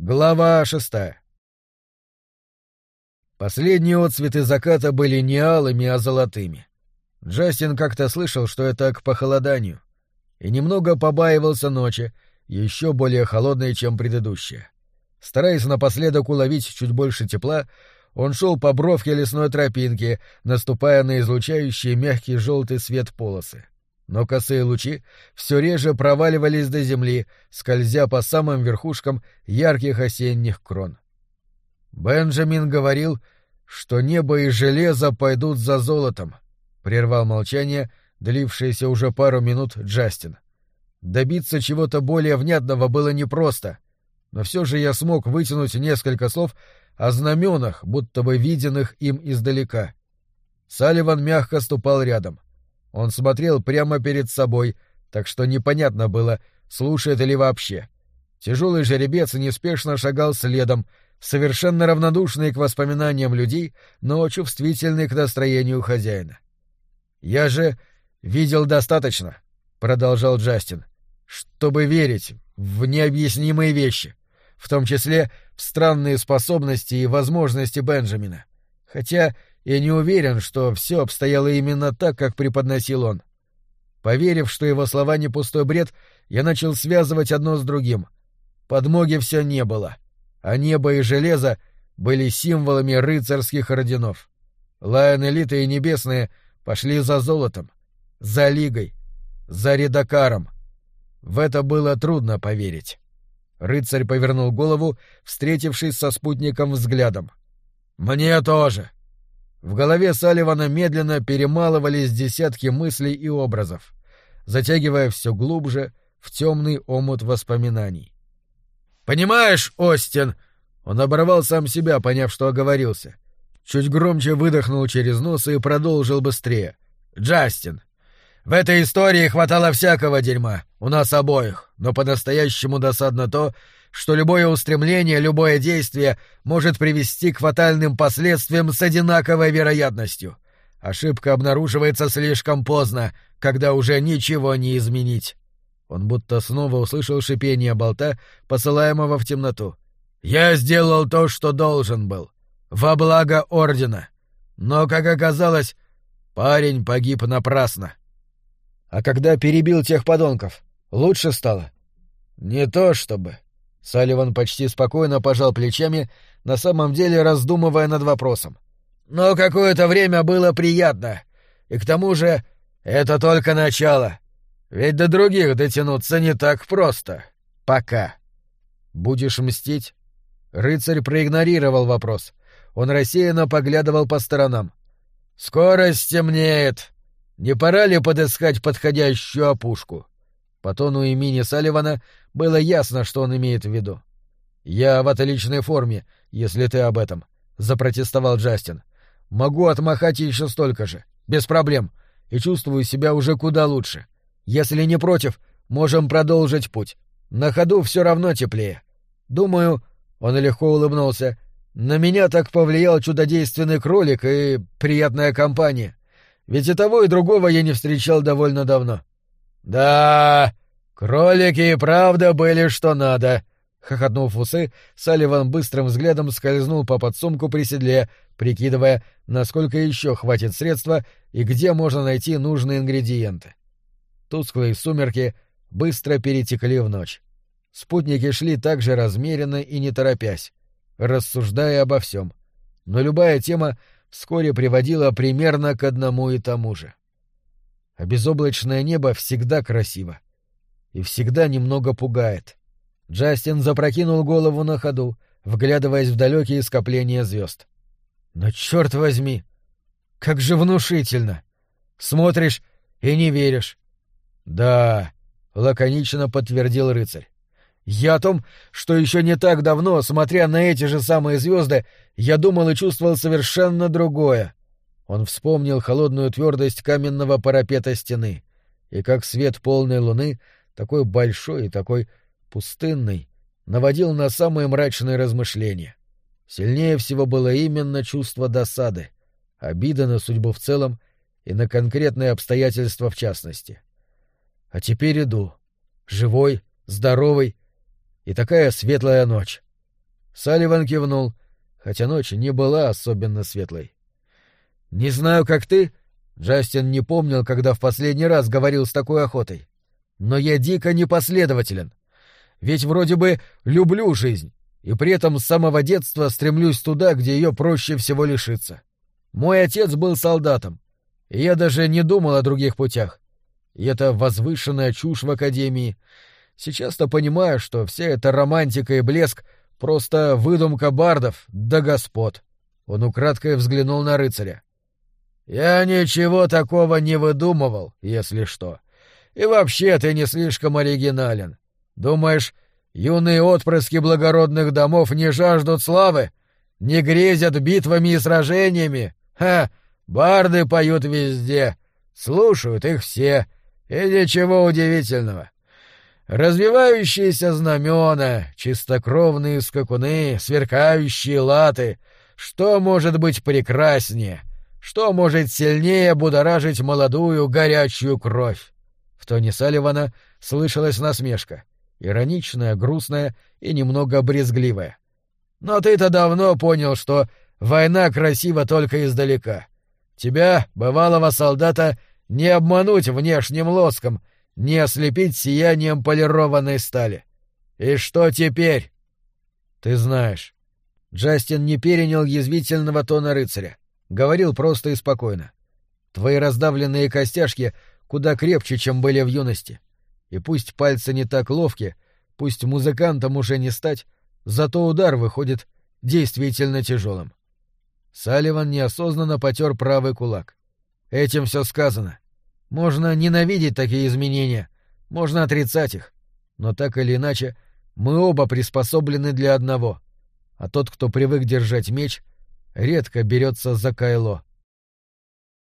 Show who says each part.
Speaker 1: Глава шестая. Последние отцветы заката были не алыми, а золотыми. Джастин как-то слышал, что это к похолоданию, и немного побаивался ночи, еще более холодной, чем предыдущая. Стараясь напоследок уловить чуть больше тепла, он шел по бровке лесной тропинки, наступая на излучающие мягкий желтый свет полосы но косые лучи все реже проваливались до земли, скользя по самым верхушкам ярких осенних крон. Бенджамин говорил, что небо и железо пойдут за золотом, прервал молчание, длившееся уже пару минут Джастин. Добиться чего-то более внятного было непросто, но все же я смог вытянуть несколько слов о знаменах, будто бы виденных им издалека. Салливан мягко ступал рядом — он смотрел прямо перед собой, так что непонятно было, слушает ли вообще. Тяжелый жеребец неспешно шагал следом, совершенно равнодушный к воспоминаниям людей, но чувствительный к настроению хозяина. «Я же видел достаточно», — продолжал Джастин, — «чтобы верить в необъяснимые вещи, в том числе в странные способности и возможности Бенджамина. Хотя и не уверен, что все обстояло именно так, как преподносил он. Поверив, что его слова не пустой бред, я начал связывать одно с другим. Подмоги все не было, а небо и железо были символами рыцарских орденов. Лайон Элита и Небесные пошли за золотом, за Лигой, за Редакаром. В это было трудно поверить. Рыцарь повернул голову, встретившись со спутником взглядом. «Мне тоже», в голове Салливана медленно перемалывались десятки мыслей и образов, затягивая все глубже в темный омут воспоминаний. «Понимаешь, Остин!» Он оборвал сам себя, поняв, что оговорился. Чуть громче выдохнул через нос и продолжил быстрее. «Джастин, в этой истории хватало всякого дерьма, у нас обоих, но по-настоящему досадно то, что любое устремление, любое действие может привести к фатальным последствиям с одинаковой вероятностью. Ошибка обнаруживается слишком поздно, когда уже ничего не изменить. Он будто снова услышал шипение болта, посылаемого в темноту. «Я сделал то, что должен был. Во благо Ордена. Но, как оказалось, парень погиб напрасно». «А когда перебил тех подонков, лучше стало?» «Не то чтобы. Салливан почти спокойно пожал плечами, на самом деле раздумывая над вопросом. «Но какое-то время было приятно. И к тому же это только начало. Ведь до других дотянуться не так просто. Пока». «Будешь мстить?» Рыцарь проигнорировал вопрос. Он рассеянно поглядывал по сторонам. «Скоро стемнеет. Не пора ли подыскать подходящую опушку?» По тону имени Салливана было ясно, что он имеет в виду. «Я в отличной форме, если ты об этом», — запротестовал Джастин. «Могу отмахать еще столько же, без проблем, и чувствую себя уже куда лучше. Если не против, можем продолжить путь. На ходу все равно теплее. Думаю...» — он легко улыбнулся. «На меня так повлиял чудодейственный кролик и приятная компания. Ведь и того, и другого я не встречал довольно давно. «Да, кролики и правда были что надо», — хохотнув в усы, Салливан быстрым взглядом скользнул по подсумку при седле, прикидывая, насколько еще хватит средства и где можно найти нужные ингредиенты. Тусклые сумерки быстро перетекли в ночь. Спутники шли так же размеренно и не торопясь, рассуждая обо всем. Но любая тема вскоре приводила примерно к одному и тому же а безоблачное небо всегда красиво. И всегда немного пугает. Джастин запрокинул голову на ходу, вглядываясь в далекие скопления звезд. Но черт возьми! Как же внушительно! Смотришь и не веришь. Да, лаконично подтвердил рыцарь. Я о том, что еще не так давно, смотря на эти же самые звезды, я думал и чувствовал совершенно другое. Он вспомнил холодную твердость каменного парапета стены, и как свет полной луны, такой большой и такой пустынный, наводил на самые мрачные размышления. Сильнее всего было именно чувство досады, обида на судьбу в целом и на конкретные обстоятельства в частности. А теперь иду. Живой, здоровый и такая светлая ночь. Салливан кивнул, хотя ночь не была особенно светлой. «Не знаю, как ты...» Джастин не помнил, когда в последний раз говорил с такой охотой. «Но я дико непоследователен. Ведь вроде бы люблю жизнь, и при этом с самого детства стремлюсь туда, где ее проще всего лишиться. Мой отец был солдатом, и я даже не думал о других путях. И это возвышенная чушь в Академии. Сейчас-то понимаю, что вся эта романтика и блеск — просто выдумка бардов да господ. Он украдкой взглянул на рыцаря. «Я ничего такого не выдумывал, если что. И вообще ты не слишком оригинален. Думаешь, юные отпрыски благородных домов не жаждут славы? Не грезят битвами и сражениями? Ха! Барды поют везде. Слушают их все. И ничего удивительного. Развивающиеся знамена, чистокровные скакуны, сверкающие латы. Что может быть прекраснее? Что может сильнее будоражить молодую горячую кровь? В тоне Салливана слышалась насмешка ироничная, грустная и немного брезгливая. «Но ты-то давно понял, что война красива только издалека. Тебя, бывалого солдата, не обмануть внешним лоском, не ослепить сиянием полированной стали. И что теперь?» «Ты знаешь». Джастин не перенял язвительного тона рыцаря. Говорил просто и спокойно. «Твои раздавленные костяшки куда крепче, чем были в юности. И пусть пальцы не так ловки, пусть музыкантом уже не стать, зато удар выходит действительно тяжелым. Салливан неосознанно потер правый кулак. Этим все сказано. Можно ненавидеть такие изменения, можно отрицать их, но так или иначе мы оба приспособлены для одного, а тот, кто привык держать меч, редко берется за кайло.